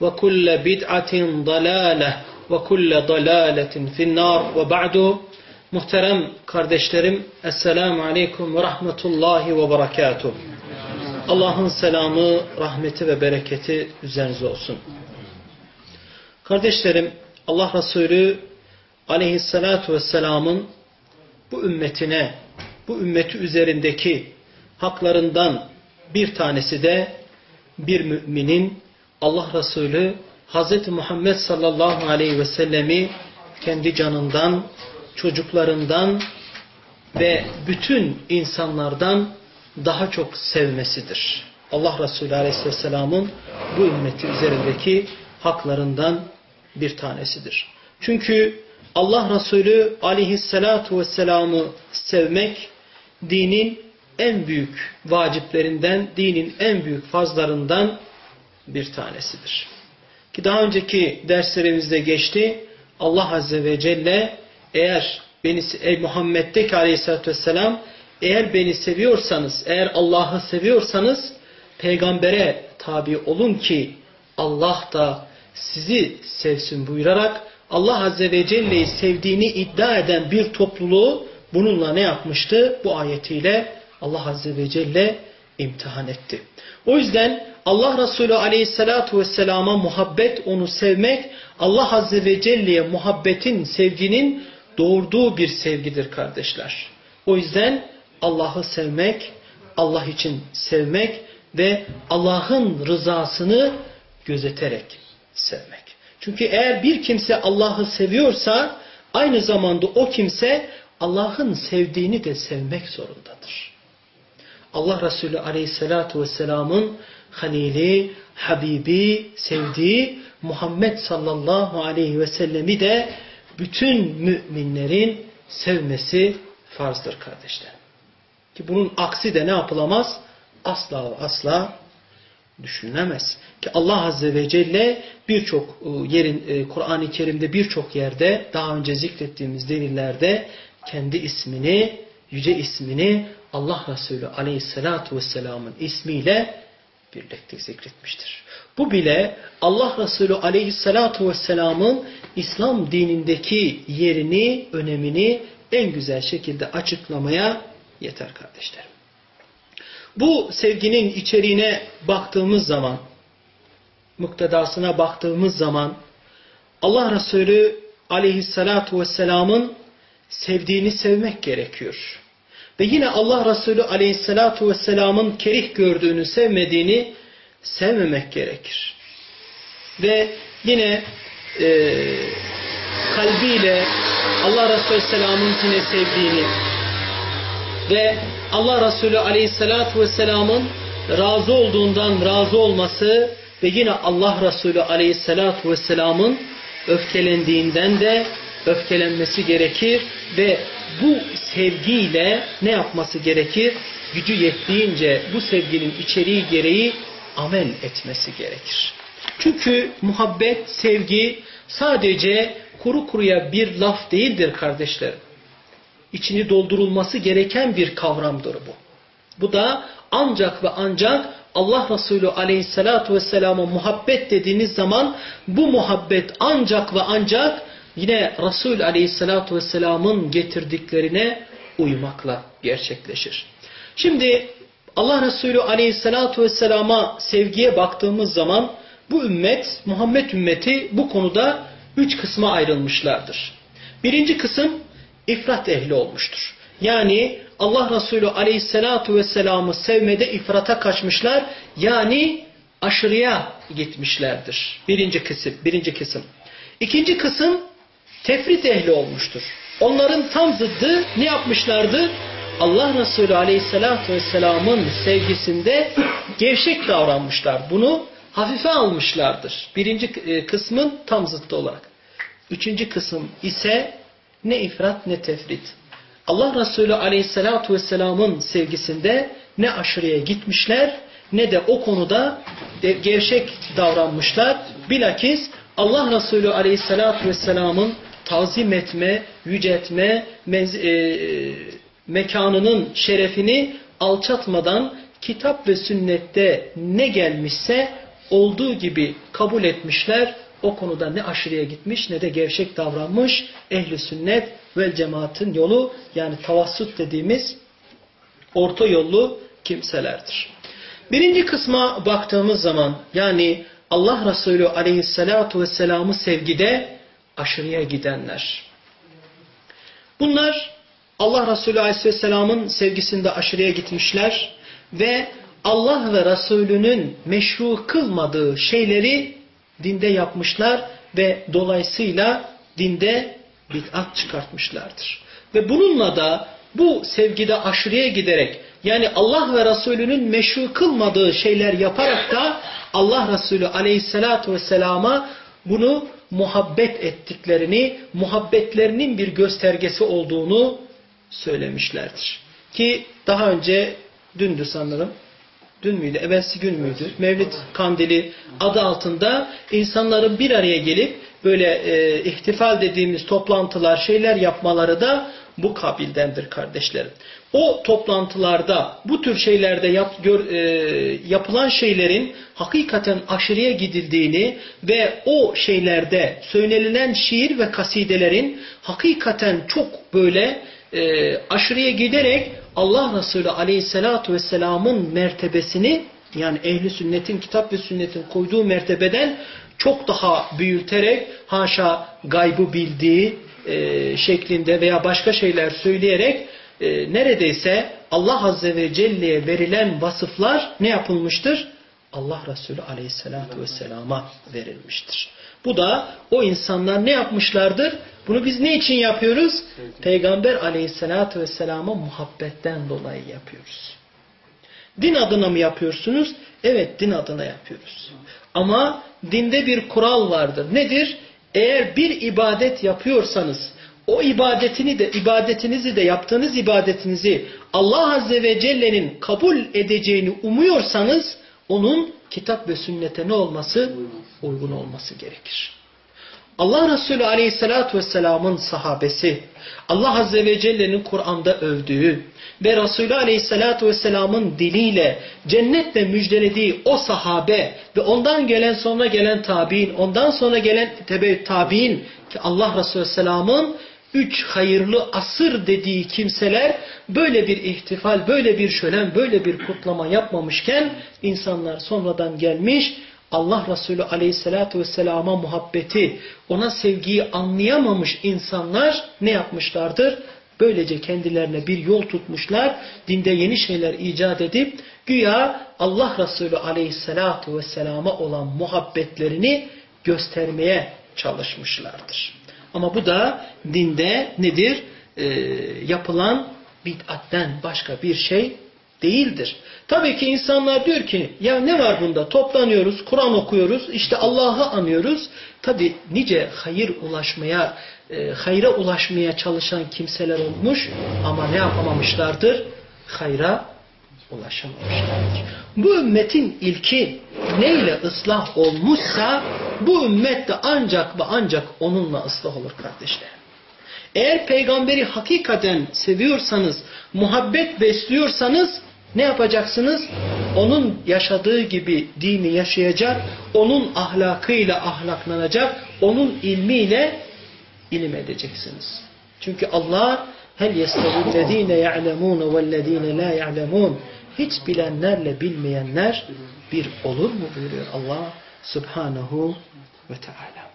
وكل بدعة ضلالة وكل ضلالة في النار وبعد Muhterem kardeşlerim, Esselamu Aleyküm ve Rahmetullahi ve Berekatuh. Allah'ın selamı, rahmeti ve bereketi üzerinize olsun. Kardeşlerim, Allah Resulü Aleyhisselatu Vesselam'ın bu ümmetine, bu ümmeti üzerindeki haklarından bir tanesi de bir müminin Allah Resulü Hz. Muhammed sallallahu aleyhi ve sellemi kendi canından, çocuklarından ve bütün insanlardan daha çok sevmesidir. Allah Resulü Aleyhisselam'ın bu ümmeti üzerindeki haklarından bir tanesidir. Çünkü Allah Resulü Aleyhisselatu Vesselam'ı sevmek dinin en büyük vaciplerinden, dinin en büyük fazlarından bir tanesidir. Ki daha önceki derslerimizde geçti. Allah Azze ve Celle eğer beni ey Muhammed'deki Aleyhisselatü Vesselam eğer beni seviyorsanız, eğer Allah'ı seviyorsanız peygambere tabi olun ki Allah da sizi sevsin buyurarak Allah Azze ve Celle'yi sevdiğini iddia eden bir topluluğu bununla ne yapmıştı? Bu ayetiyle Allah Azze ve Celle imtihan etti. O yüzden Allah Resulü Aleyhisselatü Vesselam'a muhabbet, onu sevmek, Allah Azze ve Celle'ye muhabbetin, sevginin doğurduğu bir sevgidir kardeşler. O yüzden Allah'ı sevmek, Allah için sevmek ve Allah'ın rızasını gözeterek sevmek. Çünkü eğer bir kimse Allah'ı seviyorsa aynı zamanda o kimse Allah'ın sevdiğini de sevmek zorundadır. Allah Resulü Aleyhisselatü Vesselam'ın halili, habibi, sevdiği Muhammed sallallahu aleyhi ve sellemi de bütün müminlerin sevmesi farzdır kardeşler. Ki bunun aksi de ne yapılamaz? Asla asla düşünülemez. Ki Allah Azze ve Celle birçok e, yerin e, Kur'an-ı Kerim'de birçok yerde daha önce zikrettiğimiz delillerde kendi ismini, yüce ismini Allah Resulü Aleyhisselatü Vesselam'ın ismiyle birlikte zikretmiştir. Bu bile Allah Resulü Aleyhisselatü Vesselam'ın İslam dinindeki yerini, önemini en güzel şekilde açıklamaya yeter kardeşlerim. Bu sevginin içeriğine baktığımız zaman, muktedasına baktığımız zaman Allah Resulü Aleyhisselatü Vesselam'ın sevdiğini sevmek gerekiyor. Ve yine Allah Resulü Aleyhisselatü Vesselam'ın kerih gördüğünü, sevmediğini sevmemek gerekir. Ve yine e, kalbiyle Allah Resulü Aleyhisselam'ın yine sevdiğini ve Allah Resulü Aleyhisselatü Vesselam'ın razı olduğundan razı olması ve yine Allah Resulü Aleyhisselatü Vesselam'ın öfkelendiğinden de öfkelenmesi gerekir ve bu sevgiyle ne yapması gerekir? Gücü yettiğince bu sevginin içeriği gereği amel etmesi gerekir. Çünkü muhabbet, sevgi sadece kuru kuruya bir laf değildir kardeşlerim. İçini doldurulması gereken bir kavramdır bu. Bu da ancak ve ancak Allah Resulü aleyhissalatu vesselama muhabbet dediğiniz zaman bu muhabbet ancak ve ancak yine Resul aleyhissalatu vesselamın getirdiklerine uymakla gerçekleşir. Şimdi Allah Resulü aleyhissalatu vesselama sevgiye baktığımız zaman bu ümmet, Muhammed ümmeti bu konuda üç kısma ayrılmışlardır. Birinci kısım ifrat ehli olmuştur. Yani Allah Resulü aleyhissalatu vesselam'ı sevmede ifrata kaçmışlar. Yani aşırıya gitmişlerdir. Birinci kısım. Birinci kısım. İkinci kısım tefrit ehli olmuştur. Onların tam zıddı ne yapmışlardı? Allah Resulü aleyhissalatu vesselamın sevgisinde gevşek davranmışlar. Bunu hafife almışlardır. Birinci e, kısmın tam zıttı olarak. Üçüncü kısım ise ne ifrat ne tefrit. Allah Resulü aleyhissalatu vesselamın sevgisinde ne aşırıya gitmişler ne de o konuda gevşek davranmışlar. Bilakis Allah Resulü aleyhissalatu vesselamın tazim etme, yüceltme, e, mekanının şerefini alçatmadan kitap ve sünnette ne gelmişse olduğu gibi kabul etmişler. O konuda ne aşırıya gitmiş ne de gevşek davranmış ehli sünnet vel cemaatin yolu yani tavassut dediğimiz orta yollu kimselerdir. Birinci kısma baktığımız zaman yani Allah Resulü aleyhissalatu vesselam'ı sevgide aşırıya gidenler. Bunlar Allah Resulü aleyhisselamın sevgisinde aşırıya gitmişler ve Allah ve Resulünün meşru kılmadığı şeyleri dinde yapmışlar ve dolayısıyla dinde bid'at çıkartmışlardır. Ve bununla da bu sevgide aşırıya giderek yani Allah ve Resulünün meşru kılmadığı şeyler yaparak da Allah Resulü aleyhissalatu vesselama bunu muhabbet ettiklerini, muhabbetlerinin bir göstergesi olduğunu söylemişlerdir. Ki daha önce dündü sanırım dün müydü, evvelsi gün müydü? Mevlid Kandili adı altında insanların bir araya gelip böyle e, ihtifal dediğimiz toplantılar, şeyler yapmaları da bu kabildendir kardeşlerim. O toplantılarda, bu tür şeylerde yap, gör, e, yapılan şeylerin hakikaten aşırıya gidildiğini ve o şeylerde söylenilen şiir ve kasidelerin hakikaten çok böyle e, aşırıya giderek Allah Resulü aleyhissalatu vesselamın mertebesini yani ehli sünnetin kitap ve sünnetin koyduğu mertebeden çok daha büyüterek haşa gaybı bildiği e, şeklinde veya başka şeyler söyleyerek e, neredeyse Allah Azze ve Celle'ye verilen vasıflar ne yapılmıştır? Allah Resulü Aleyhisselatü Vesselam'a verilmiştir. Bu da o insanlar ne yapmışlardır? Bunu biz ne için yapıyoruz? Peygamber aleyhissalatü vesselama muhabbetten dolayı yapıyoruz. Din adına mı yapıyorsunuz? Evet din adına yapıyoruz. Ama dinde bir kural vardır. Nedir? Eğer bir ibadet yapıyorsanız o ibadetini de ibadetinizi de yaptığınız ibadetinizi Allah Azze ve Celle'nin kabul edeceğini umuyorsanız onun kitap ve sünnete ne olması? Uygun olması gerekir. Allah Resulü Aleyhisselatü Vesselam'ın sahabesi, Allah Azze ve Celle'nin Kur'an'da övdüğü ve Resulü Aleyhisselatü Vesselam'ın diliyle cennetle müjdelediği o sahabe ve ondan gelen sonra gelen tabi'in, ondan sonra gelen tabi'in ki Allah Resulü Vesselam'ın üç hayırlı asır dediği kimseler böyle bir ihtifal, böyle bir şölen, böyle bir kutlama yapmamışken insanlar sonradan gelmiş Allah Resulü aleyhissalatu vesselama muhabbeti, ona sevgiyi anlayamamış insanlar ne yapmışlardır? Böylece kendilerine bir yol tutmuşlar, dinde yeni şeyler icat edip güya Allah Resulü aleyhissalatu vesselama olan muhabbetlerini göstermeye çalışmışlardır. Ama bu da dinde nedir? Ee, yapılan bid'atten başka bir şey değildir. Tabii ki insanlar diyor ki ya ne var bunda toplanıyoruz, Kur'an okuyoruz, işte Allah'ı anıyoruz. Tabii nice hayır ulaşmaya, e, hayra ulaşmaya çalışan kimseler olmuş ama ne yapamamışlardır? Hayra ulaşamamışlardır. Bu ümmetin ilki neyle ıslah olmuşsa bu ümmet de ancak ve ancak onunla ıslah olur kardeşlerim. Eğer peygamberi hakikaten seviyorsanız, muhabbet besliyorsanız ne yapacaksınız? Onun yaşadığı gibi dini yaşayacak, onun ahlakıyla ahlaklanacak, onun ilmiyle ilim edeceksiniz. Çünkü Allah hel yestevillezine ya'lemun vellezine la ya'lemun hiç bilenlerle bilmeyenler bir olur mu buyuruyor Allah Subhanahu ve Teala.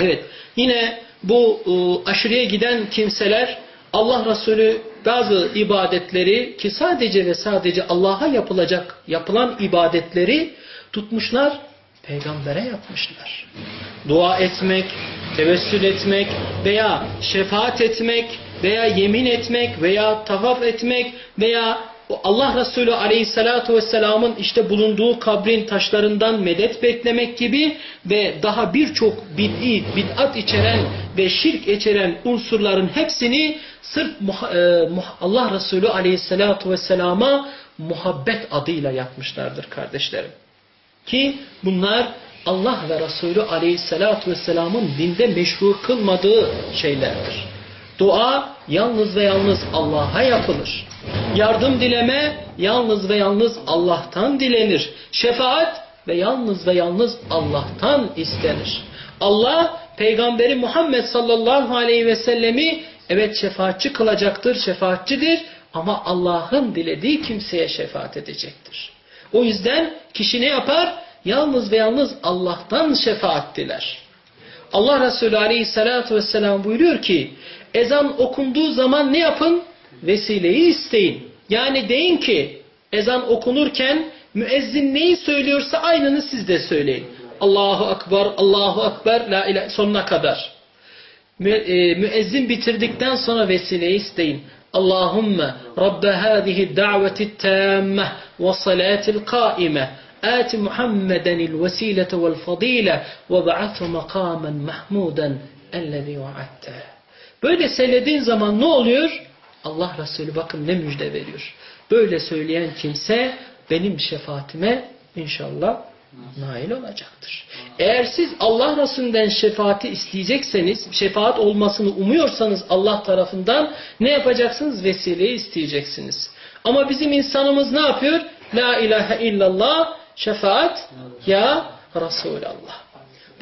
Evet yine bu e, aşırıya giden kimseler Allah Resulü bazı ibadetleri ki sadece ve sadece Allah'a yapılacak yapılan ibadetleri tutmuşlar peygambere yapmışlar. Dua etmek, tevessül etmek veya şefaat etmek veya yemin etmek veya tavaf etmek veya Allah Resulü Aleyhisselatü Vesselam'ın işte bulunduğu kabrin taşlarından medet beklemek gibi ve daha birçok bid'i, bid'at içeren ve şirk içeren unsurların hepsini sırf e, Allah Resulü Aleyhisselatü Vesselam'a muhabbet adıyla yapmışlardır kardeşlerim. Ki bunlar Allah ve Resulü Aleyhisselatü Vesselam'ın dinde meşru kılmadığı şeylerdir. Dua yalnız ve yalnız Allah'a yapılır. Yardım dileme yalnız ve yalnız Allah'tan dilenir. Şefaat ve yalnız ve yalnız Allah'tan istenir. Allah peygamberi Muhammed sallallahu aleyhi ve sellemi evet şefaatçi kılacaktır, şefaatçidir ama Allah'ın dilediği kimseye şefaat edecektir. O yüzden kişi ne yapar? Yalnız ve yalnız Allah'tan şefaat diler. Allah Resulü aleyhissalatu vesselam buyuruyor ki ezan okunduğu zaman ne yapın? Vesileyi isteyin. Yani deyin ki ezan okunurken müezzin neyi söylüyorsa aynını siz de söyleyin. Allahu Akbar, Allahu Akbar, La ilahe sonuna kadar. Mü, e, müezzin bitirdikten sonra vesileyi isteyin. Allahümme Rabbe hâzihi da'veti tâmmeh ve salâtil kâime آت محمدا الوسيلة والفضيلة وبعثه مقاما محمودا الذي وعدته Böyle söylediğin zaman ne oluyor? Allah Resulü bakın ne müjde veriyor. Böyle söyleyen kimse benim şefaatime inşallah nail olacaktır. Eğer siz Allah Resulü'nden şefaati isteyecekseniz, şefaat olmasını umuyorsanız Allah tarafından ne yapacaksınız? Vesileyi isteyeceksiniz. Ama bizim insanımız ne yapıyor? La ilahe illallah şefaat ya Resulallah.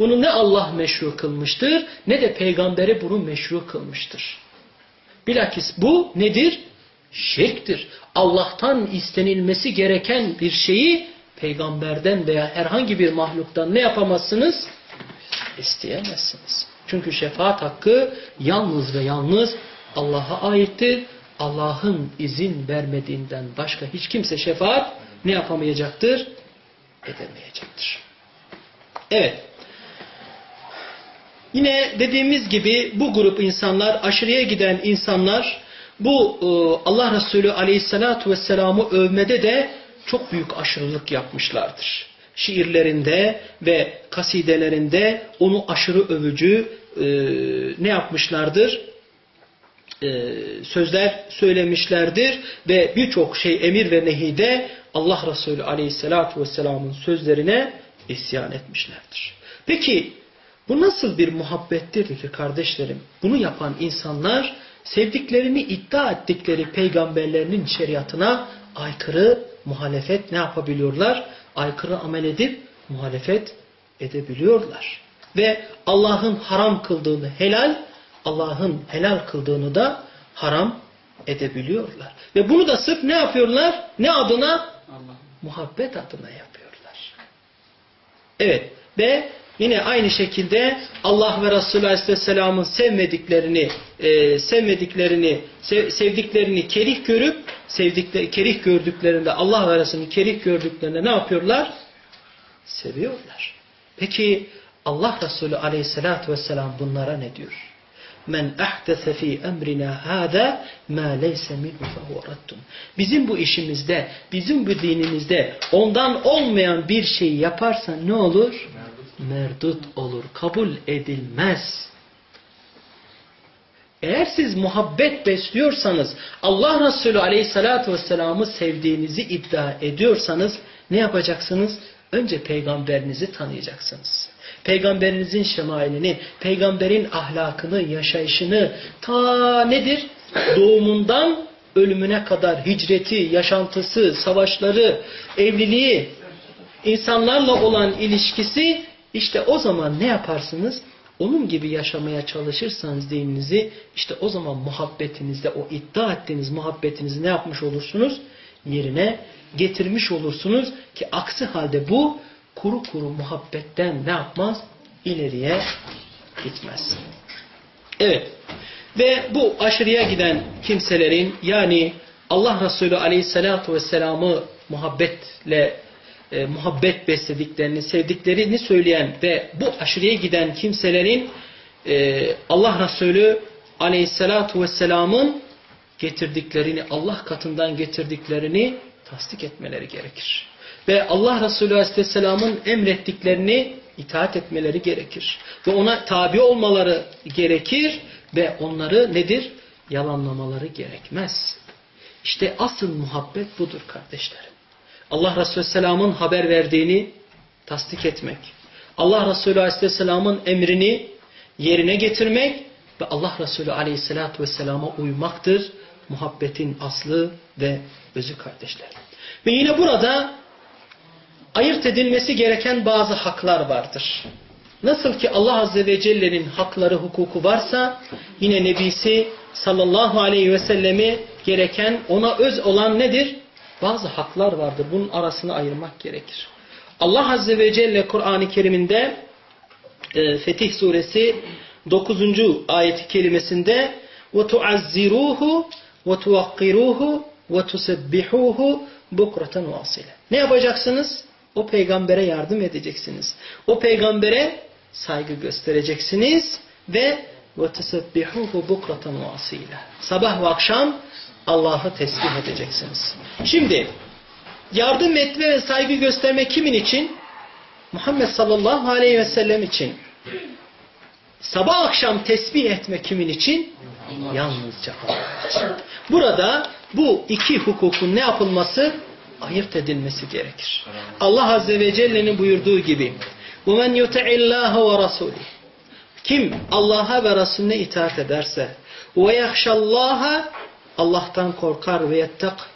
Bunu ne Allah meşru kılmıştır ne de peygamberi bunu meşru kılmıştır. Bilakis bu nedir? Şirktir. Allah'tan istenilmesi gereken bir şeyi peygamberden veya herhangi bir mahluktan ne yapamazsınız? İsteyemezsiniz. Çünkü şefaat hakkı yalnız ve yalnız Allah'a aittir. Allah'ın izin vermediğinden başka hiç kimse şefaat ne yapamayacaktır? Edemeyecektir. Evet. Yine dediğimiz gibi bu grup insanlar, aşırıya giden insanlar bu e, Allah Resulü aleyhissalatu vesselam'ı övmede de çok büyük aşırılık yapmışlardır. Şiirlerinde ve kasidelerinde onu aşırı övücü e, ne yapmışlardır? E, sözler söylemişlerdir ve birçok şey emir ve nehide Allah Resulü aleyhissalatu vesselamın sözlerine isyan etmişlerdir. Peki bu nasıl bir muhabbettir ki kardeşlerim? Bunu yapan insanlar sevdiklerini iddia ettikleri peygamberlerinin şeriatına aykırı muhalefet ne yapabiliyorlar? Aykırı amel edip muhalefet edebiliyorlar. Ve Allah'ın haram kıldığını helal, Allah'ın helal kıldığını da haram edebiliyorlar. Ve bunu da sırf ne yapıyorlar? Ne adına? Allah. Muhabbet adına yapıyorlar. Evet. Ve Yine aynı şekilde Allah ve Resulü Aleyhisselam'ın sevmediklerini, e, sevmediklerini, sev, sevdiklerini kerih görüp, sevdikleri, kerih gördüklerinde Allah ve Resulü'nün kerih gördüklerinde ne yapıyorlar? Seviyorlar. Peki Allah Resulü Aleyhisselatü Vesselam bunlara ne diyor? Men fi emrina hada ma leyse minhu fehu raddun. Bizim bu işimizde, bizim bu dinimizde ondan olmayan bir şey yaparsa ne olur? Merdut olur, kabul edilmez. Eğer siz muhabbet besliyorsanız, Allah Resulü Aleyhisselatü Vesselam'ı sevdiğinizi iddia ediyorsanız ne yapacaksınız? Önce peygamberinizi tanıyacaksınız. Peygamberinizin şemailini, peygamberin ahlakını, yaşayışını ta nedir? Doğumundan ölümüne kadar hicreti, yaşantısı, savaşları, evliliği, insanlarla olan ilişkisi işte o zaman ne yaparsınız? Onun gibi yaşamaya çalışırsanız dininizi işte o zaman muhabbetinizde o iddia ettiğiniz muhabbetinizi ne yapmış olursunuz? Yerine getirmiş olursunuz ki aksi halde bu kuru kuru muhabbetten ne yapmaz? İleriye gitmez. Evet. Ve bu aşırıya giden kimselerin yani Allah Resulü Aleyhisselatü Vesselam'ı muhabbetle e, muhabbet beslediklerini, sevdiklerini söyleyen ve bu aşırıya giden kimselerin e, Allah Resulü Aleyhisselatü Vesselam'ın getirdiklerini, Allah katından getirdiklerini tasdik etmeleri gerekir. Ve Allah Resulü Aleyhisselam'ın emrettiklerini itaat etmeleri gerekir. Ve ona tabi olmaları gerekir ve onları nedir? Yalanlamaları gerekmez. İşte asıl muhabbet budur kardeşlerim. Allah Resulü Selam'ın haber verdiğini tasdik etmek. Allah Resulü Aleyhisselam'ın emrini yerine getirmek ve Allah Resulü Aleyhisselatü Vesselam'a uymaktır. Muhabbetin aslı ve özü kardeşler. Ve yine burada ayırt edilmesi gereken bazı haklar vardır. Nasıl ki Allah Azze ve Celle'nin hakları, hukuku varsa yine Nebisi sallallahu aleyhi ve sellemi gereken ona öz olan nedir? Bazı haklar vardır. Bunun arasını ayırmak gerekir. Allah Azze ve Celle Kur'an-ı Kerim'inde e, Fetih Suresi 9. ayeti kelimesinde وَتُعَزِّرُوهُ وَتُوَقِّرُوهُ وَتُسَبِّحُوهُ بُكْرَةً وَاصِلًا Ne yapacaksınız? O peygambere yardım edeceksiniz. O peygambere saygı göstereceksiniz ve وَتُسَبِّحُوهُ بُكْرَةً وَاصِيلًا Sabah ve akşam Allah'ı tesbih edeceksiniz. Şimdi yardım etme ve saygı gösterme kimin için? Muhammed sallallahu aleyhi ve sellem için. Sabah akşam tesbih etme kimin için? Yalnızca Allah için. Burada bu iki hukukun ne yapılması? Ayırt edilmesi gerekir. Allah Azze ve Celle'nin buyurduğu gibi وَمَنْ يُتَعِ اللّٰهَ وَرَسُولِهِ Kim Allah'a ve Resulüne itaat ederse وَيَخْشَ اللّٰهَ Allah'tan korkar ve yettak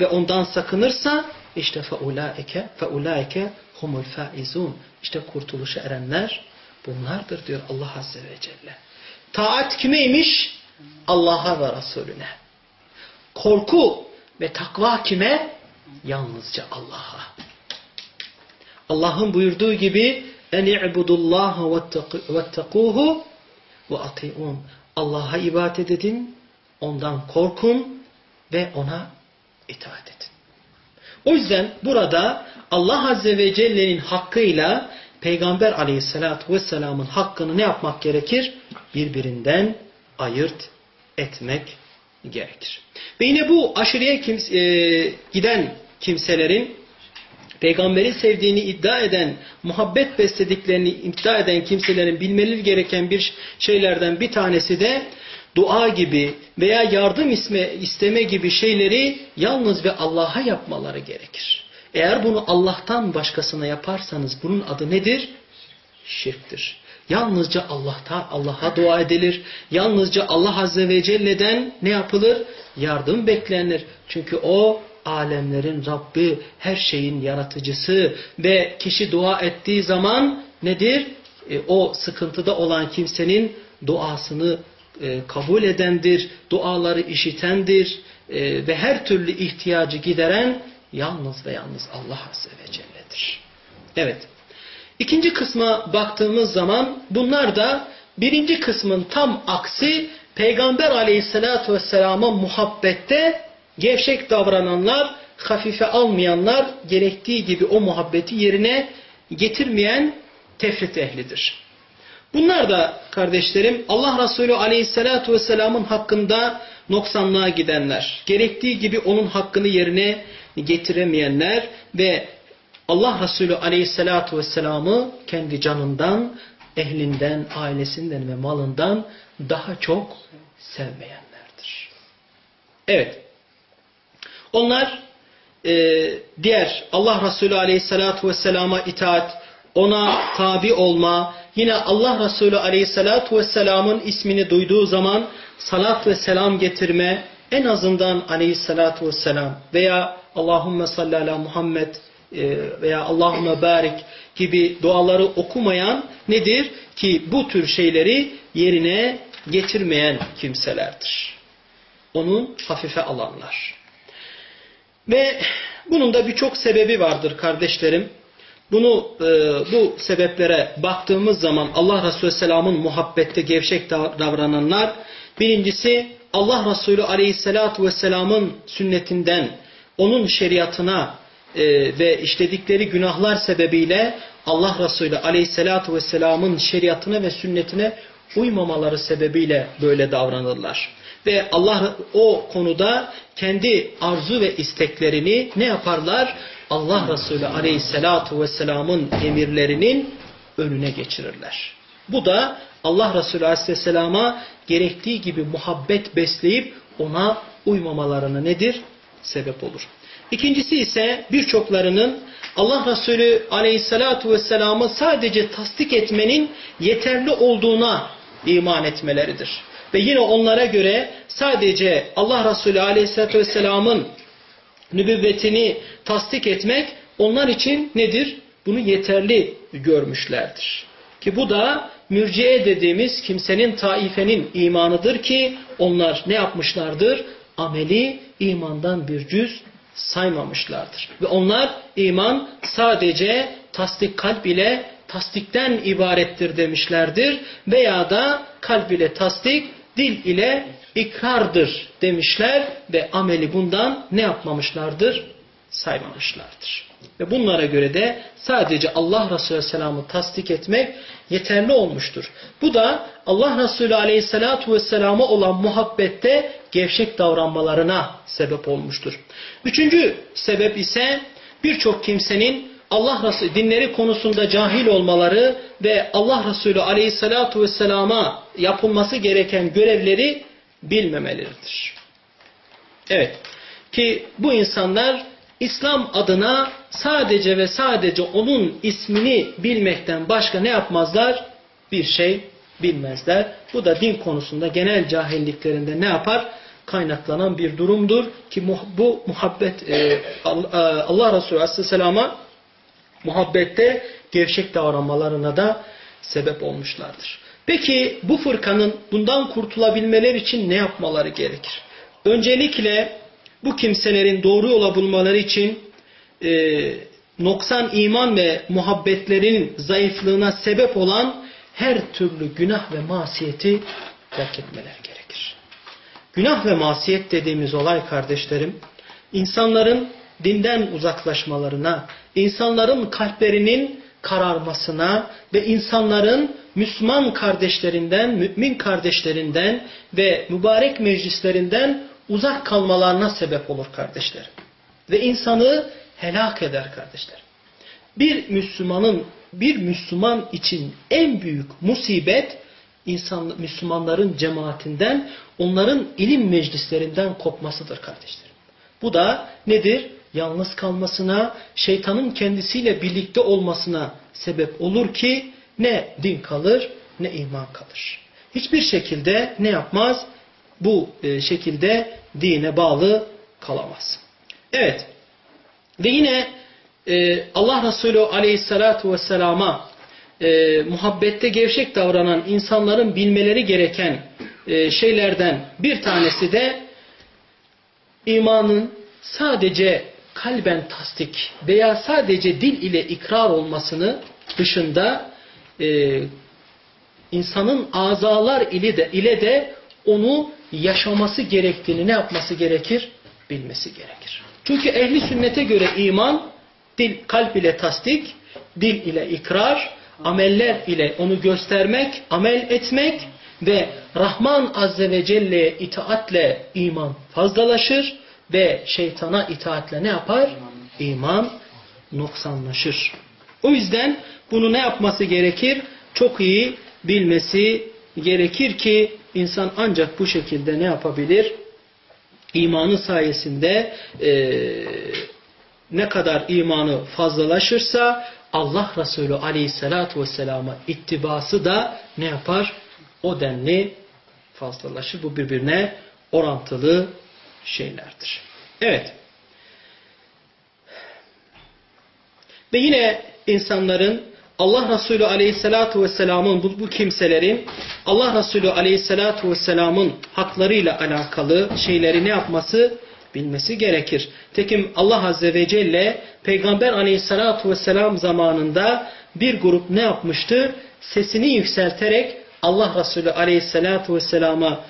ve ondan sakınırsa işte feulaike feulaike humul faizun. İşte kurtuluşa erenler bunlardır diyor Allah Azze ve Celle. Taat kimeymiş? Allah'a ve Resulüne. Korku ve takva kime? Yalnızca Allah'a. Allah'ın buyurduğu gibi en i'budullaha vettekuhu ve ati'un. Allah'a ibadet edin Ondan korkun ve ona itaat edin. O yüzden burada Allah Azze ve Celle'nin hakkıyla Peygamber aleyhissalatü vesselamın hakkını ne yapmak gerekir? Birbirinden ayırt etmek gerekir. Ve yine bu aşırıya kimse, e, giden kimselerin peygamberi sevdiğini iddia eden, muhabbet beslediklerini iddia eden kimselerin bilmeleri gereken bir şeylerden bir tanesi de dua gibi veya yardım isme, isteme gibi şeyleri yalnız ve Allah'a yapmaları gerekir. Eğer bunu Allah'tan başkasına yaparsanız bunun adı nedir? Şirktir. Yalnızca Allah'ta Allah'a dua edilir. Yalnızca Allah Azze ve Celle'den ne yapılır? Yardım beklenir. Çünkü o alemlerin Rabbi, her şeyin yaratıcısı ve kişi dua ettiği zaman nedir? E, o sıkıntıda olan kimsenin duasını e, kabul edendir, duaları işitendir e, ve her türlü ihtiyacı gideren yalnız ve yalnız Allah Azze ve Celle'dir. Evet. İkinci kısma baktığımız zaman bunlar da birinci kısmın tam aksi Peygamber aleyhissalatü vesselama muhabbette gevşek davrananlar, hafife almayanlar, gerektiği gibi o muhabbeti yerine getirmeyen tefrit ehlidir. Bunlar da kardeşlerim Allah Resulü aleyhissalatu vesselamın hakkında noksanlığa gidenler, gerektiği gibi onun hakkını yerine getiremeyenler ve Allah Resulü aleyhissalatu vesselamı kendi canından, ehlinden, ailesinden ve malından daha çok sevmeyenlerdir. Evet. Onlar e, diğer Allah Resulü Aleyhisselatü Vesselam'a itaat, ona tabi olma, yine Allah Resulü Aleyhisselatü Vesselam'ın ismini duyduğu zaman salat ve selam getirme, en azından Aleyhisselatü Vesselam veya Allahümme salli ala Muhammed e, veya Allahümme barik gibi duaları okumayan nedir? Ki bu tür şeyleri yerine getirmeyen kimselerdir. Onun hafife alanlar. Ve bunun da birçok sebebi vardır kardeşlerim. Bunu e, bu sebeplere baktığımız zaman Allah Resulü Selam'ın muhabbette gevşek davrananlar birincisi Allah Resulü Aleyhisselatü Vesselam'ın sünnetinden onun şeriatına e, ve işledikleri günahlar sebebiyle Allah Resulü Aleyhisselatü Vesselam'ın şeriatına ve sünnetine uymamaları sebebiyle böyle davranırlar. Ve Allah o konuda kendi arzu ve isteklerini ne yaparlar? Allah Resulü Aleyhisselatü Vesselam'ın emirlerinin önüne geçirirler. Bu da Allah Resulü Aleyhisselam'a gerektiği gibi muhabbet besleyip ona uymamalarına nedir? Sebep olur. İkincisi ise birçoklarının Allah Resulü Aleyhisselatü Vesselam'ı sadece tasdik etmenin yeterli olduğuna iman etmeleridir. Ve yine onlara göre sadece Allah Resulü Aleyhisselatü Vesselam'ın nübüvvetini tasdik etmek onlar için nedir? Bunu yeterli görmüşlerdir. Ki bu da mürciye dediğimiz kimsenin taifenin imanıdır ki onlar ne yapmışlardır? Ameli imandan bir cüz saymamışlardır. Ve onlar iman sadece tasdik kalp ile tasdikten ibarettir demişlerdir. Veya da kalp ile tasdik, dil ile ikrardır demişler ve ameli bundan ne yapmamışlardır? Saymamışlardır. Ve bunlara göre de sadece Allah Resulü Selam'ı tasdik etmek yeterli olmuştur. Bu da Allah Resulü Aleyhisselatü Vesselam'a olan muhabbette gevşek davranmalarına sebep olmuştur. Üçüncü sebep ise birçok kimsenin Allah Resulü dinleri konusunda cahil olmaları ve Allah Resulü Aleyhisselatü Vesselam'a yapılması gereken görevleri bilmemeleridir. Evet ki bu insanlar İslam adına sadece ve sadece onun ismini bilmekten başka ne yapmazlar? Bir şey bilmezler. Bu da din konusunda genel cahilliklerinde ne yapar? Kaynaklanan bir durumdur ki bu muhabbet e, e, Allah Resulü Aleyhisselam'a muhabbette gevşek davranmalarına da sebep olmuşlardır. Peki bu fırkanın bundan kurtulabilmeleri için ne yapmaları gerekir? Öncelikle bu kimselerin doğru yola bulmaları için e, noksan iman ve muhabbetlerin zayıflığına sebep olan her türlü günah ve masiyeti terk etmeler gerekir. Günah ve masiyet dediğimiz olay kardeşlerim, insanların dinden uzaklaşmalarına, insanların kalplerinin kararmasına ve insanların Müslüman kardeşlerinden, mümin kardeşlerinden ve mübarek meclislerinden uzak kalmalarına sebep olur kardeşlerim. Ve insanı helak eder kardeşlerim. Bir Müslümanın, bir Müslüman için en büyük musibet insan, Müslümanların cemaatinden, onların ilim meclislerinden kopmasıdır kardeşlerim. Bu da nedir? Yalnız kalmasına, şeytanın kendisiyle birlikte olmasına sebep olur ki ne din kalır ne iman kalır. Hiçbir şekilde ne yapmaz? Bu e, şekilde dine bağlı kalamaz. Evet. Ve yine e, Allah Resulü aleyhissalatu vesselama e, muhabbette gevşek davranan insanların bilmeleri gereken e, şeylerden bir tanesi de imanın sadece kalben tasdik veya sadece dil ile ikrar olmasını dışında e, insanın azalar ile de, ile de onu yaşaması gerektiğini ne yapması gerekir? Bilmesi gerekir. Çünkü ehli sünnete göre iman dil, kalp ile tasdik, dil ile ikrar, ameller ile onu göstermek, amel etmek ve Rahman Azze ve Celle'ye itaatle iman fazlalaşır ve şeytana itaatle ne yapar? İman noksanlaşır. O yüzden bunu ne yapması gerekir? Çok iyi bilmesi gerekir ki İnsan ancak bu şekilde ne yapabilir? İmanı sayesinde e, ne kadar imanı fazlalaşırsa Allah Resulü aleyhissalatu vesselama ittibası da ne yapar? O denli fazlalaşır. Bu birbirine orantılı şeylerdir. Evet. Ve yine insanların Allah Resulü Aleyhisselatü Vesselam'ın bu, bu kimselerin Allah Resulü Aleyhisselatü Vesselam'ın haklarıyla alakalı şeyleri ne yapması? Bilmesi gerekir. Tekim Allah Azze ve Celle Peygamber Aleyhisselatü Vesselam zamanında bir grup ne yapmıştı? Sesini yükselterek Allah Resulü Aleyhisselatü Vesselam'a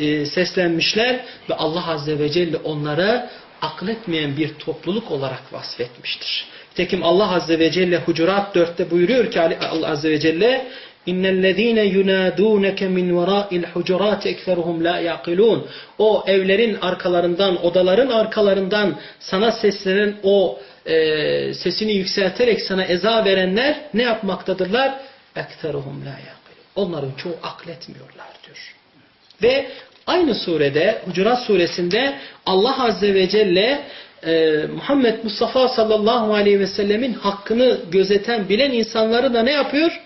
e, seslenmişler ve Allah Azze ve Celle onlara akletmeyen bir topluluk olarak vasfetmiştir. Tekim Allah Azze ve Celle Hucurat 4'te buyuruyor ki Allah Azze ve Celle İnnellezîne yunâdûneke min verâil hucurat ekferuhum la yaqilûn. O evlerin arkalarından, odaların arkalarından sana seslenen o e, sesini yükselterek sana eza verenler ne yapmaktadırlar? Ekferuhum la yaqilûn. Onların çoğu akletmiyorlar diyor. Ve aynı surede, Hucurat suresinde Allah Azze ve Celle e, Muhammed Mustafa sallallahu aleyhi ve sellemin hakkını gözeten, bilen insanları da ne yapıyor?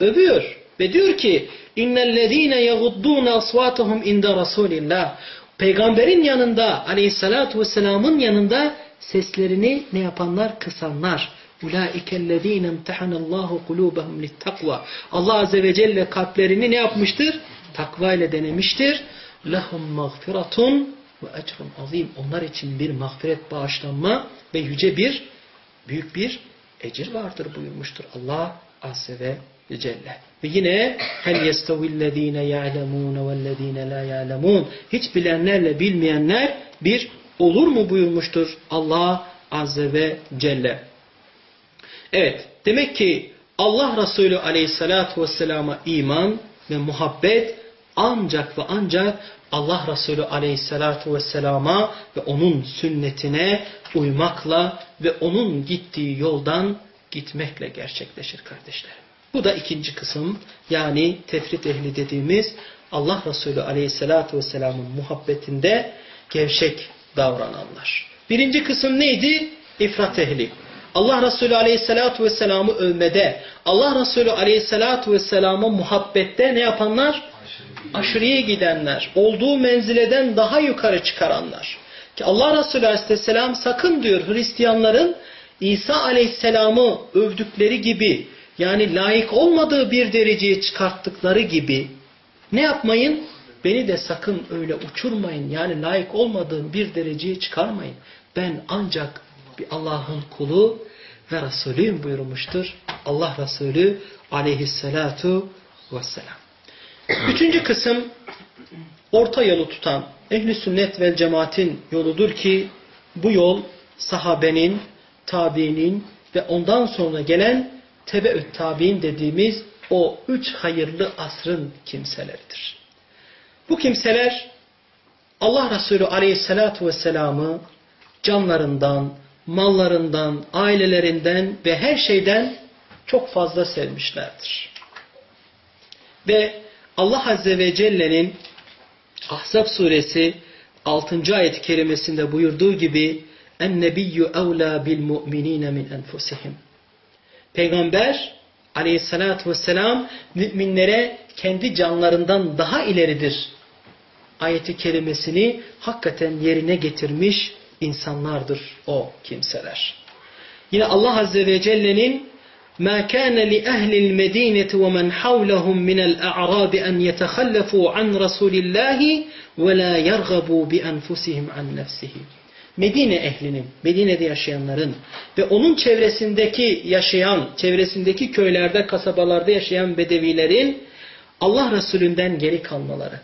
Övüyor. Ve diyor ki İnnellezîne yeguddûne asvâtuhum inde Rasulillah Peygamberin yanında aleyhissalatu vesselamın yanında seslerini ne yapanlar? Kısanlar. Ulaikellezîne imtihanallahu kulûbehum littakva. Allah Azze ve Celle kalplerini ne yapmıştır? Takva ile denemiştir. Lehum mağfiratun ve ecrun azim. Onlar için bir mağfiret bağışlanma ve yüce bir, büyük bir ecir vardır buyurmuştur Allah Azze ve Celle. Ve yine hel yestevillezine ya'lemune vellezine la ya'lemun. Hiç bilenlerle bilmeyenler bir olur mu buyurmuştur Allah Azze ve Celle. Evet, demek ki Allah Resulü Aleyhisselatü Vesselam'a iman ve muhabbet ancak ve ancak Allah Resulü Aleyhisselatü Vesselam'a ve onun sünnetine uymakla ve onun gittiği yoldan gitmekle gerçekleşir kardeşlerim. Bu da ikinci kısım yani tefrit ehli dediğimiz Allah Resulü Aleyhisselatü Vesselam'ın muhabbetinde gevşek davrananlar. Birinci kısım neydi? İfrat ehli. Allah Resulü Aleyhisselatü Vesselam'ı övmede, Allah Resulü Aleyhisselatü Vesselam'a muhabbette ne yapanlar? Aşırıya gidenler, olduğu menzileden daha yukarı çıkaranlar. Ki Allah Resulü Aleyhisselam sakın diyor Hristiyanların İsa Aleyhisselam'ı övdükleri gibi yani layık olmadığı bir dereceye çıkarttıkları gibi ne yapmayın? Beni de sakın öyle uçurmayın. Yani layık olmadığım bir dereceye çıkarmayın. Ben ancak bir Allah'ın kulu ve Resulüyüm buyurmuştur. Allah Resulü aleyhissalatu vesselam. Üçüncü kısım orta yolu tutan ehli sünnet ve cemaatin yoludur ki bu yol sahabenin, tabiinin ve ondan sonra gelen tebeüt tabi'in dediğimiz o üç hayırlı asrın kimseleridir. Bu kimseler Allah Resulü aleyhissalatu vesselam'ı canlarından, mallarından, ailelerinden ve her şeyden çok fazla sevmişlerdir. Ve Allah Azze ve Celle'nin Ahzab suresi 6. ayet-i kerimesinde buyurduğu gibi اَنَّبِيُّ اَوْلَى بِالْمُؤْمِنِينَ مِنْ أَنْفُسِهِمْ Peygamber aleyhissalatü vesselam müminlere kendi canlarından daha ileridir. Ayeti kerimesini hakikaten yerine getirmiş insanlardır o kimseler. Yine Allah Azze ve Celle'nin ما كان لأهل المدينة ومن حولهم من الأعراب أن يتخلفوا عن رسول الله ولا يرغبوا بأنفسهم عن نفسه Medine ehlinin, Medine'de yaşayanların ve onun çevresindeki yaşayan, çevresindeki köylerde, kasabalarda yaşayan bedevilerin Allah Resulünden geri kalmaları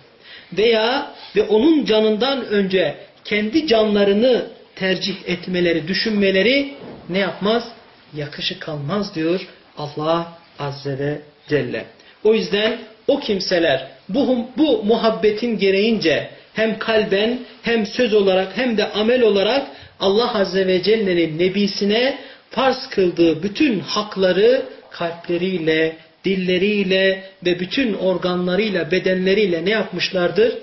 veya ve onun canından önce kendi canlarını tercih etmeleri, düşünmeleri ne yapmaz? Yakışı kalmaz diyor Allah Azze ve Celle. O yüzden o kimseler bu, bu muhabbetin gereğince hem kalben hem söz olarak hem de amel olarak Allah Azze ve Celle'nin nebisine farz kıldığı bütün hakları kalpleriyle, dilleriyle ve bütün organlarıyla, bedenleriyle ne yapmışlardır?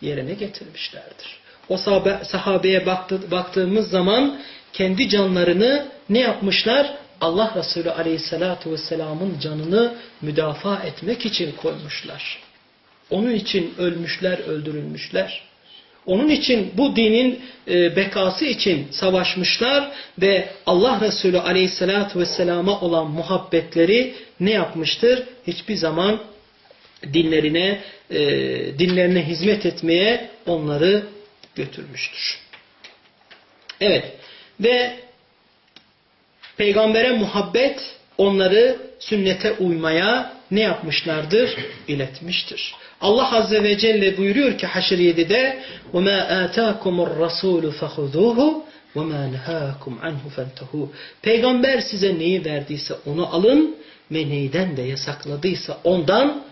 Yerine getirmişlerdir. O sahabe, sahabeye baktı, baktığımız zaman kendi canlarını ne yapmışlar? Allah Resulü Aleyhisselatü Vesselam'ın canını müdafaa etmek için koymuşlar. Onun için ölmüşler, öldürülmüşler. Onun için bu dinin e, bekası için savaşmışlar ve Allah Resulü Aleyhisselatü Vesselam'a olan muhabbetleri ne yapmıştır? Hiçbir zaman dinlerine, e, dinlerine hizmet etmeye onları götürmüştür. Evet ve peygambere muhabbet onları sünnete uymaya ne yapmışlardır? İletmiştir. Allah Azze ve Celle buyuruyor ki Haşr 7'de وَمَا آتَاكُمُ الرَّسُولُ فَخُذُوهُ وَمَا نَهَاكُمْ عَنْهُ فَانْتَهُ Peygamber size neyi verdiyse onu alın ve neyden de yasakladıysa ondan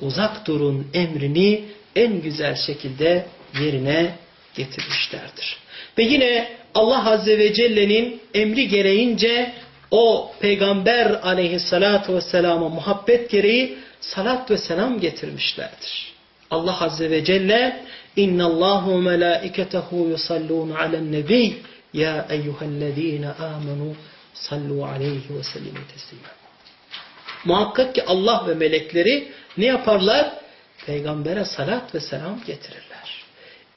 uzak durun emrini en güzel şekilde yerine getirmişlerdir. Ve yine Allah Azze ve Celle'nin emri gereğince o peygamber aleyhissalatu vesselama muhabbet gereği salat ve selam getirmişlerdir. Allah Azze ve Celle اِنَّ اللّٰهُ مَلَائِكَتَهُ يُصَلُّونَ عَلَى النَّبِيِّ يَا اَيُّهَا الَّذ۪ينَ آمَنُوا صَلُّوا عَلَيْهِ وَسَلِّمُ تَسْلِيمًا Muhakkak ki Allah ve melekleri ne yaparlar? Peygambere salat ve selam getirirler.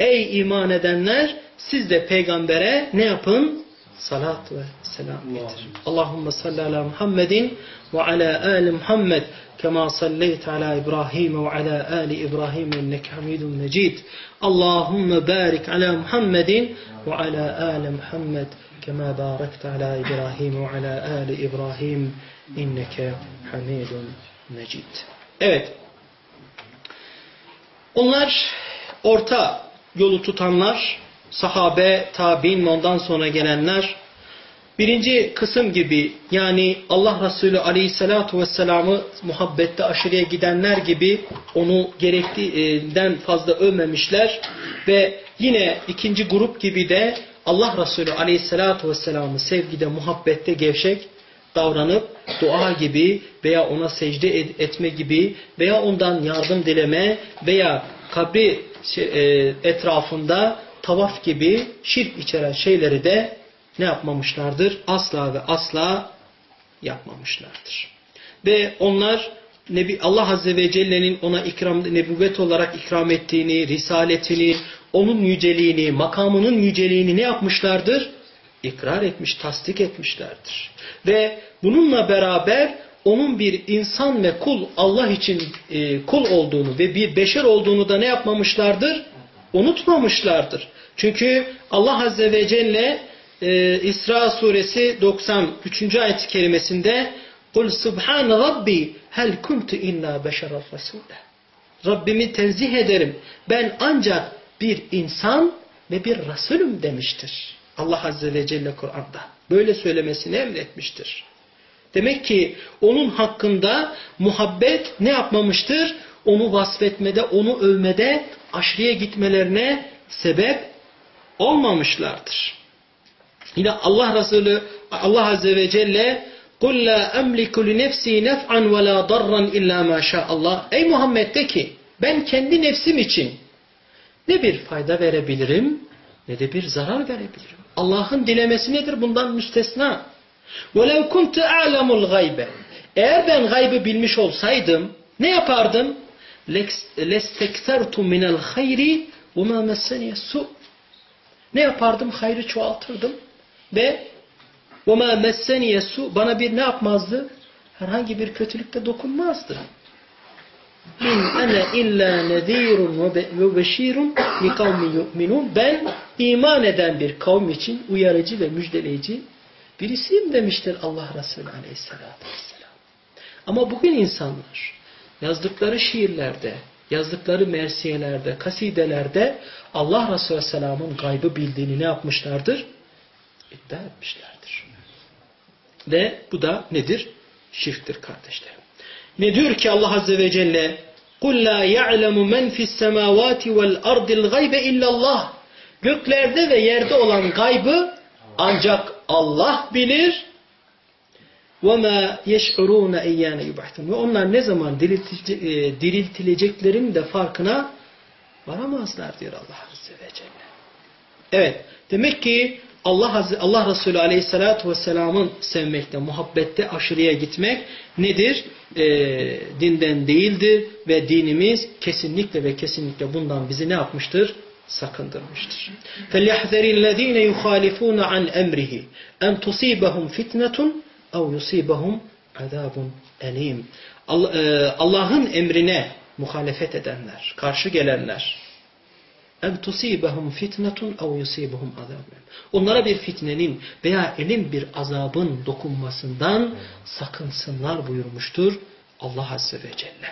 Ey iman edenler siz de peygambere ne yapın? Salat ve selam getirin. Allahümme salli ala Muhammedin ve ala ali Muhammed kema salleyt ala İbrahim ve ala ali İbrahim enneke hamidun mecid. Allahümme barik ala Muhammedin ve ala ali Muhammed kema barekte ala İbrahim ve ala ali İbrahim inneke hamidun mecid. Evet. Onlar orta yolu tutanlar, sahabe, tabi'in ondan sonra gelenler, birinci kısım gibi yani Allah Resulü Aleyhisselatü Vesselam'ı muhabbette aşırıya gidenler gibi onu gerektiğinden fazla övmemişler. Ve yine ikinci grup gibi de Allah Resulü Aleyhisselatü Vesselam'ı sevgide, muhabbette gevşek davranıp dua gibi veya ona secde etme gibi veya ondan yardım dileme veya kabri etrafında tavaf gibi şirk içeren şeyleri de ne yapmamışlardır? Asla ve asla yapmamışlardır. Ve onlar Nebi Allah Azze ve Celle'nin ona ikram, nebüvvet olarak ikram ettiğini, risaletini, onun yüceliğini, makamının yüceliğini ne yapmışlardır? İkrar etmiş, tasdik etmişlerdir. Ve bununla beraber onun bir insan ve kul Allah için e, kul olduğunu ve bir beşer olduğunu da ne yapmamışlardır? Unutmamışlardır. Çünkü Allah Azze ve Celle e, İsra suresi 93. ayet-i kerimesinde قُلْ سُبْحَانَ رَبِّي هَلْ كُنْتُ اِلَّا بَشَرًا رَسُولًا Rabbimi tenzih ederim. Ben ancak bir insan ve bir Resulüm demiştir. Allah Azze ve Celle Kur'an'da. Böyle söylemesini emretmiştir. Demek ki onun hakkında muhabbet ne yapmamıştır? Onu vasfetmede, onu övmede aşırıya gitmelerine sebep olmamışlardır. Yine Allah Resulü Allah Azze ve Celle قُلْ لَا أَمْلِكُ لِنَفْسِي نَفْعًا وَلَا ضَرًّا اِلَّا مَا شَاءَ Allah. Ey Muhammed de ki ben kendi nefsim için ne bir fayda verebilirim ne de bir zarar verebilirim. Allah'ın dilemesi nedir? Bundan müstesna. وَلَوْ كُنْتُ أَعْلَمُ الْغَيْبَ Eğer ben gaybı bilmiş olsaydım ne yapardım? لَسْتَكْثَرْتُ مِنَ الْخَيْرِ وَمَا مَسَّنِيَ سُء Ne yapardım? Hayrı çoğaltırdım. Ve وَمَا مَسَّنِيَ سُء Bana bir ne yapmazdı? Herhangi bir kötülükte dokunmazdı. İn ene illa nezirun ve beşirun li kavmi yu'minun. Ben iman eden bir kavm için uyarıcı ve müjdeleyici birisiyim demiştir Allah Resulü Aleyhisselatü Vesselam. Ama bugün insanlar yazdıkları şiirlerde, yazdıkları mersiyelerde, kasidelerde Allah Resulü Aleyhisselam'ın gaybı bildiğini ne yapmışlardır? İddia etmişlerdir. Ve bu da nedir? Şirktir kardeşlerim. Ne diyor ki Allah Azze ve Celle? قُلْ لَا يَعْلَمُ مَنْ فِي السَّمَاوَاتِ وَالْأَرْضِ الْغَيْبَ اِلَّا اللّٰهِ Göklerde ve yerde olan gaybı ancak Allah bilir. وَمَا يَشْعُرُونَ اَيَّانَ يُبْعَثُونَ Ve onlar ne zaman diriltileceklerinin de farkına varamazlar diyor Allah Azze ve Celle. Evet, demek ki Allah, Azze, Allah Resulü Aleyhisselatü Vesselam'ın sevmekte, muhabbette aşırıya gitmek nedir? E, dinden değildir ve dinimiz kesinlikle ve kesinlikle bundan bizi ne yapmıştır? Sakındırmıştır. فَلْيَحْذَرِ الَّذ۪ينَ يُخَالِفُونَ عَنْ اَمْرِهِ اَنْ تُصِيبَهُمْ فِتْنَةٌ اَوْ يُصِيبَهُمْ عَذَابٌ اَلِيمٌ Allah'ın emrine muhalefet edenler, karşı gelenler, en tusibahum fitnetun ev yusibuhum azabun. Onlara bir fitnenin veya elin bir azabın dokunmasından sakınsınlar buyurmuştur Allah Azze ve Celle.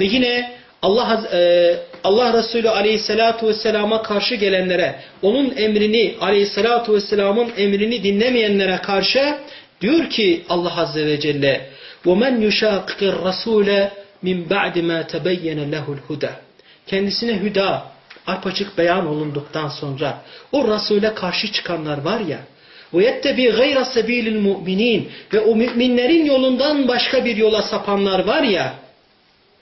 Ve yine Allah e, Allah Resulü Aleyhisselatu Vesselam'a karşı gelenlere, onun emrini Aleyhisselatu Vesselam'ın emrini dinlemeyenlere karşı diyor ki Allah Azze ve Celle: "Ve men yushaqqir rasule min ba'di ma tebeyyene lehu'l huda." Kendisine hüda apaçık beyan olunduktan sonra o Resul'e karşı çıkanlar var ya وَيَتَّبِي غَيْرَ سَب۪يلِ الْمُؤْمِنِينَ Ve o müminlerin yolundan başka bir yola sapanlar var ya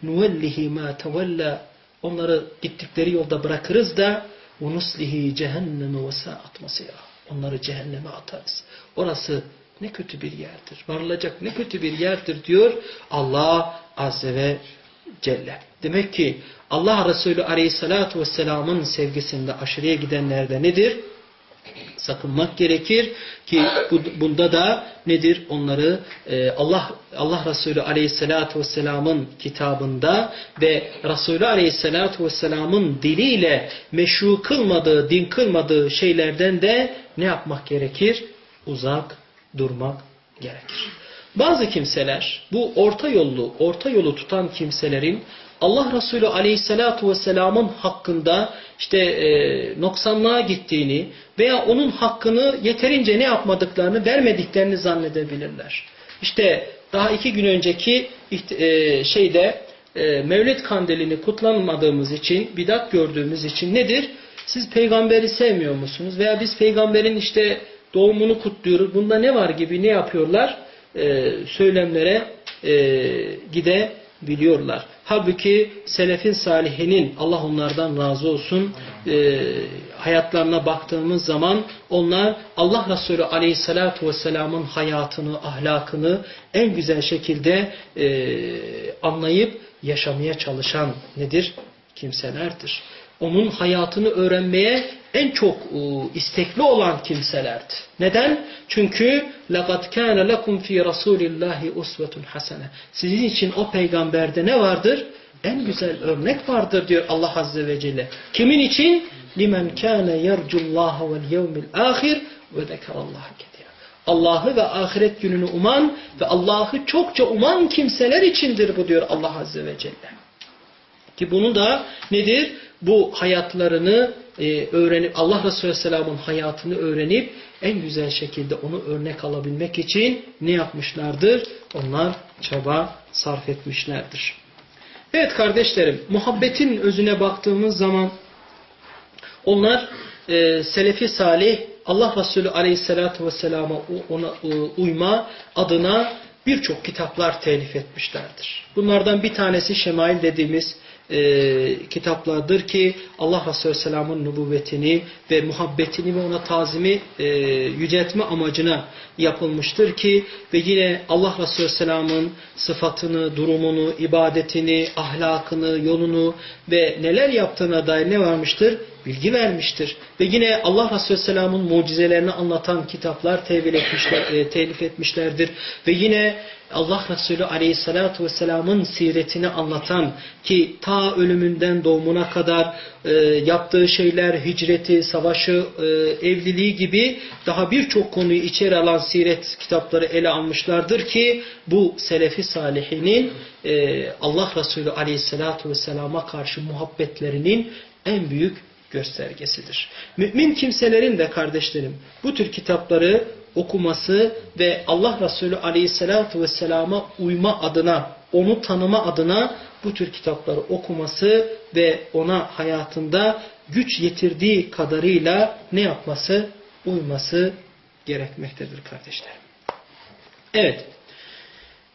nuvellihi ma tevella onları gittikleri yolda bırakırız da unuslihi cehenneme ve sa'at masira. Onları cehenneme atarız. Orası ne kötü bir yerdir. Varılacak ne kötü bir yerdir diyor Allah Azze ve Celle. Demek ki Allah Resulü Aleyhisselatü Vesselam'ın sevgisinde aşırıya gidenlerde nedir? Sakınmak gerekir ki bunda da nedir? Onları e, Allah Allah Resulü Aleyhisselatü Vesselam'ın kitabında ve Resulü Aleyhisselatü Vesselam'ın diliyle meşru kılmadığı, din kılmadığı şeylerden de ne yapmak gerekir? Uzak durmak gerekir. Bazı kimseler bu orta yolu, orta yolu tutan kimselerin Allah Resulü Aleyhisselatü Vesselam'ın hakkında işte e, noksanlığa gittiğini veya onun hakkını yeterince ne yapmadıklarını, vermediklerini zannedebilirler. İşte daha iki gün önceki e, şeyde e, Mevlid kandilini kutlanmadığımız için, bidat gördüğümüz için nedir? Siz peygamberi sevmiyor musunuz? Veya biz peygamberin işte doğumunu kutluyoruz. Bunda ne var gibi ne yapıyorlar? E, söylemlere e, gidebiliyorlar. Halbuki selefin salihinin Allah onlardan razı olsun e, hayatlarına baktığımız zaman onlar Allah Resulü aleyhissalatu vesselamın hayatını, ahlakını en güzel şekilde e, anlayıp yaşamaya çalışan nedir? Kimselerdir. Onun hayatını öğrenmeye en çok e, istekli olan kimselerdi. Neden? Çünkü لَقَدْ كَانَ لَكُمْ ف۪ي رَسُولِ اللّٰهِ اُسْوَةٌ حَسَنَةٌ Sizin için o peygamberde ne vardır? En güzel örnek vardır diyor Allah Azze ve Celle. Kimin için? لِمَنْ كَانَ يَرْجُ اللّٰهَ وَالْيَوْمِ الْآخِرِ وَذَكَرَ اللّٰهَ كَثِيرًا Allah'ı ve ahiret gününü uman ve Allah'ı çokça uman kimseler içindir bu diyor Allah Azze ve Celle. Ki bunu da nedir? Bu hayatlarını e, öğrenip Allah Resulü Aleyhisselam'ın hayatını öğrenip en güzel şekilde onu örnek alabilmek için ne yapmışlardır? Onlar çaba sarf etmişlerdir. Evet kardeşlerim muhabbetin özüne baktığımız zaman onlar e, Selefi Salih Allah Resulü Aleyhisselatü Vesselam'a ona e, uyma adına birçok kitaplar telif etmişlerdir. Bunlardan bir tanesi Şemail dediğimiz e, kitaplardır ki Allah Resulü Selam'ın nübüvvetini ve muhabbetini ve ona tazimi e, yüceltme amacına yapılmıştır ki ve yine Allah Resulü Selam'ın sıfatını, durumunu, ibadetini, ahlakını, yolunu ve neler yaptığına dair ne varmıştır? Bilgi vermiştir. Ve yine Allah Resulü Selam'ın mucizelerini anlatan kitaplar tevil etmişler, e, telif etmişlerdir. Ve yine Allah Resulü Aleyhisselatü Vesselam'ın siretini anlatan ki ta ölümünden doğumuna kadar e, yaptığı şeyler, hicreti, savaşı, e, evliliği gibi daha birçok konuyu içeri alan siret kitapları ele almışlardır ki bu Selefi Salihinin e, Allah Resulü Aleyhisselatü Vesselam'a karşı muhabbetlerinin en büyük göstergesidir. Mümin kimselerin de kardeşlerim bu tür kitapları okuması ve Allah Resulü Aleyhisselatü Vesselam'a uyma adına, onu tanıma adına bu tür kitapları okuması ve ona hayatında güç yetirdiği kadarıyla ne yapması? Uyması gerekmektedir kardeşlerim. Evet.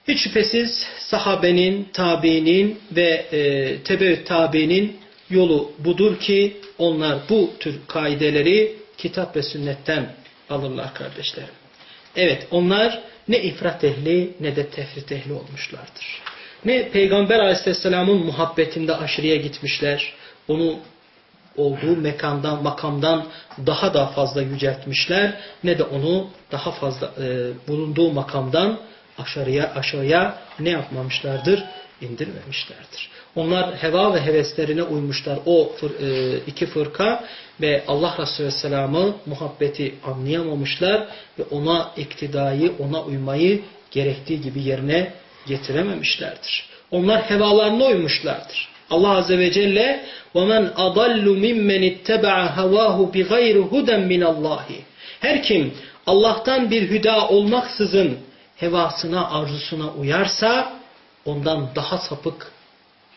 Hiç şüphesiz sahabenin, tabiinin ve e, tebeüt tabiinin yolu budur ki onlar bu tür kaideleri kitap ve sünnetten alırlar kardeşlerim. Evet onlar ne ifrat ehli ne de tefrit ehli olmuşlardır. Ne Peygamber aleyhisselamın muhabbetinde aşırıya gitmişler, onu olduğu mekandan, makamdan daha da fazla yüceltmişler, ne de onu daha fazla e, bulunduğu makamdan aşağıya aşağıya ne yapmamışlardır? indirmemişlerdir. Onlar heva ve heveslerine uymuşlar o fır, e, iki fırka ve Allah Resulü Selam'ı muhabbeti anlayamamışlar ve ona iktidayı, ona uymayı gerektiği gibi yerine getirememişlerdir. Onlar hevalarına uymuşlardır. Allah Azze ve Celle وَمَنْ أَضَلُّ مِمَّنِ اتَّبَعَ هَوَاهُ بِغَيْرِ هُدًا مِنَ اللّٰهِ Her kim Allah'tan bir hüda olmaksızın hevasına, arzusuna uyarsa ondan daha sapık,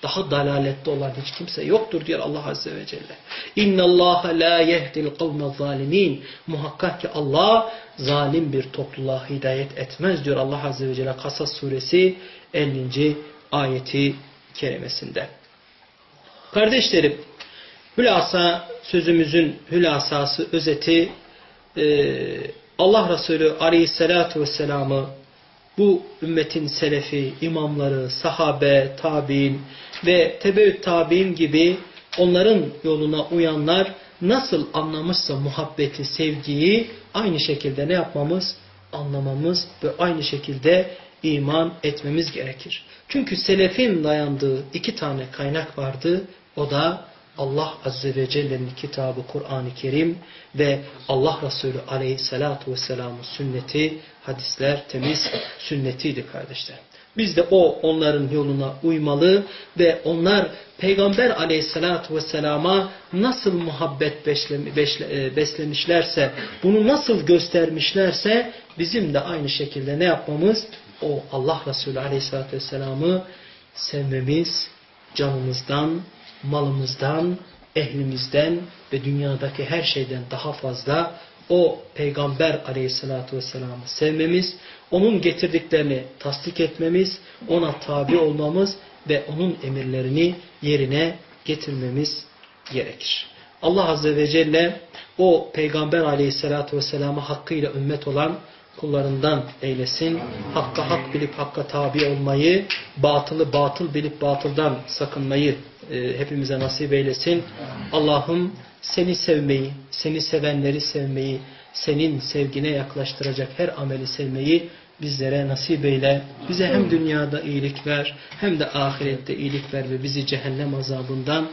daha dalalette olan hiç kimse yoktur diyor Allah Azze ve Celle. İnna Allah la yehdil kavme zalimin. Muhakkak ki Allah zalim bir topluluğa hidayet etmez diyor Allah Azze ve Celle Kasas suresi 50. ayeti kerimesinde. Kardeşlerim, hülasa sözümüzün hülasası, özeti Allah Resulü Aleyhisselatü Vesselam'ı bu ümmetin selefi, imamları, sahabe, tabi'in ve tebeüt tabi'in gibi onların yoluna uyanlar nasıl anlamışsa muhabbeti, sevgiyi aynı şekilde ne yapmamız? Anlamamız ve aynı şekilde iman etmemiz gerekir. Çünkü selefin dayandığı iki tane kaynak vardı. O da Allah Azze ve Celle'nin kitabı Kur'an-ı Kerim ve Allah Resulü Aleyhisselatü Vesselam'ın sünneti, hadisler, temiz sünnetiydi kardeşler. Biz de o onların yoluna uymalı ve onlar Peygamber aleyhissalatü vesselama nasıl muhabbet e, beslemişlerse, bunu nasıl göstermişlerse bizim de aynı şekilde ne yapmamız? O Allah Resulü aleyhissalatü vesselamı sevmemiz, canımızdan, malımızdan, ehlimizden ve dünyadaki her şeyden daha fazla o Peygamber aleyhissalatü vesselam'ı sevmemiz, onun getirdiklerini tasdik etmemiz, ona tabi olmamız ve onun emirlerini yerine getirmemiz gerekir. Allah Azze ve Celle o Peygamber aleyhissalatü vesselam'a hakkıyla ümmet olan kullarından eylesin. Hakka hak bilip hakka tabi olmayı, batılı batıl bilip batıldan sakınmayı e, hepimize nasip eylesin. Allah'ım seni sevmeyi, seni sevenleri sevmeyi, senin sevgine yaklaştıracak her ameli sevmeyi bizlere nasip eyle. Bize hem dünyada iyilik ver hem de ahirette iyilik ver ve bizi cehennem azabından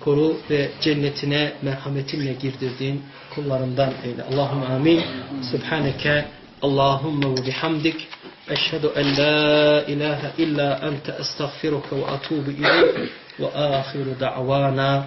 koru ve cennetine merhametinle girdirdiğin kullarından eyle. Allahümme amin. Subhaneke Allahümme ve bihamdik. Eşhedü en la ilahe illa ente estağfiruke ve atubu ileyk. Ve ahiru da'vana